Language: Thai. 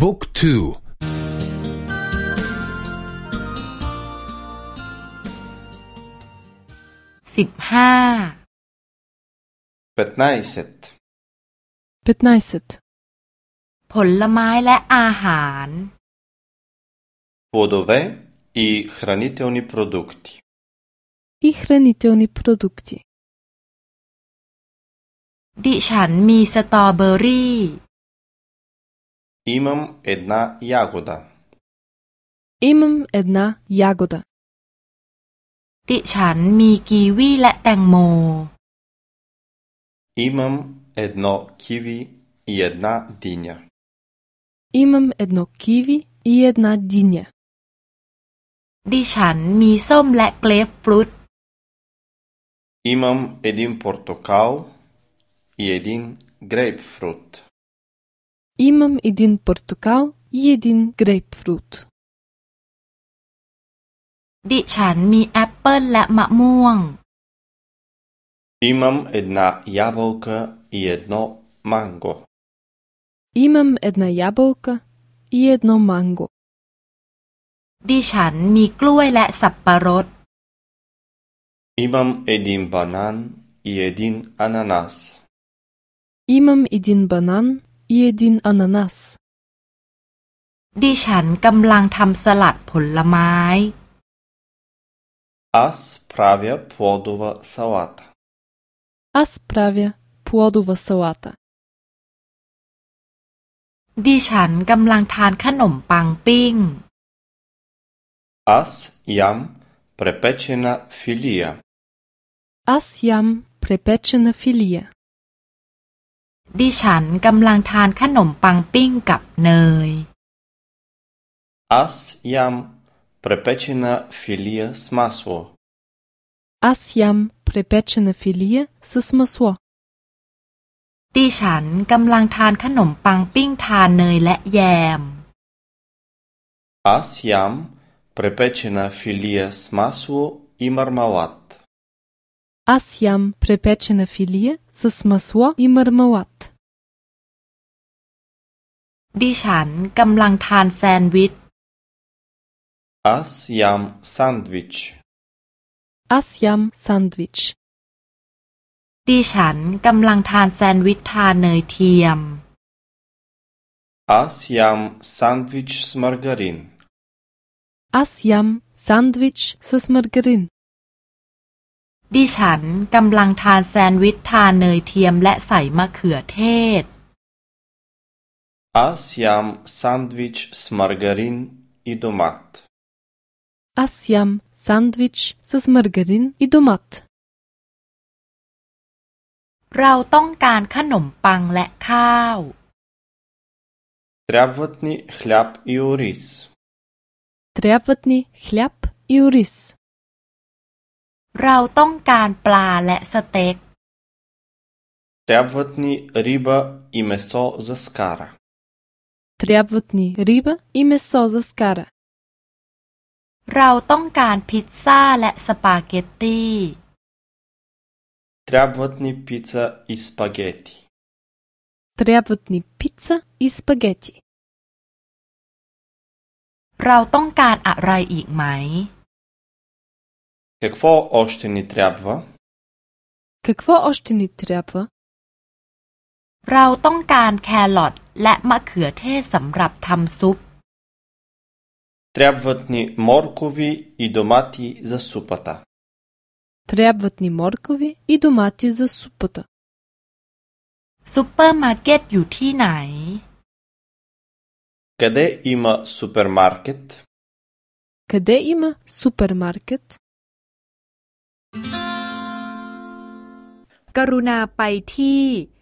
บุ๊กทูสิบห้าเปิดไนเซตเปิดไนเซตผลไม้และอาหาร п อดเวอีขร р а н и т е л н и продукти и хранителни п р о д у к ดิฉันมีสตรอเบอรี่ Имам една ягода. Имам една ягода. ดิฉันมีกีวีและแตงโม Имам едно киви и една диня. Имам едно киви и една диня. ดิฉันมีส้มและเกรฟฟรุต Имам един портокал и един грейпфрут. Имам един портокал и един грейпфрут. ดิฉันมีแอปเปิลและมะม่วง е Имам една ябълка и едно манго. Имам една ябълка и едно манго. ดิฉันมีกล้วยและสับปะรด Имам един банан и един ананас. Имам един банан Yedin a n a n a ดิฉันกำลังทำสลัดผลไม้ aspravia я п л о o v a salata aspravia п л о д o v a salata ดิฉันกำลังทานขนมปังปิ้ง Аз ям п e е e е ч е н а i и л a я Аз ям препечена ф и л и a ดิฉันกำลังทานขนมปังปิ้งกับเนยอัสยัมเปรเปชินาฟิลีสมาสโวอัสยัมเปรเปชินาฟิลีสสมาสโวดิฉันกำลังทานขนมปังปิ้งทานเนยและแยมอัสยัมเปรเปชินาฟิลียสมาสโวอิมาร์มาวัตอัสยัมเปรเปชินาฟิลียสสมาสโวอิมาร์มาวัตดิฉันกำลังทานแซนด์วิช Аз ям сандвич. Аз ям сандвич. ดิฉันกำลังทานแซนด์วิชทาเนยเทียม Аз ям сандвич с маргарин. Аз ям сандвич с маргарин. ดิฉันกำลังทานแซนด์วิชทาเนยเทียมและใส่มะเขือเทศ Аз ям сандвич с маргарин и домат. Аз ям сандвич с маргарин и домат. เราต้องการขนมปังและข้าว Трябват ни хляб и ориз. Трябват ни хляб и ориз. เราต้องการปลาและสเต็ก Трябват ни риба и месо за скара. Трябват ни риба и месо за скара. спагетти. Трябват ни пица и спагети. Трябват ни пица и спагети. май. Какво още ни трябва? Какво още ни трябва? เราต้องการแครอทและมะเขือเทศสำหรับทำซุปเตรีวตนิมอร์กวีอิดมาติซาซุปตาเตรีมวัตนิมอร์กูวีอิดูมาติซาซุปตาซูเปอร์มาร์เก็ตอยู่ที่ไหนคดีอิมาซูเปอร์มาร์เก็ตคดีอิมาซูเปอร์มาร์เก็ตกรุณาไปที่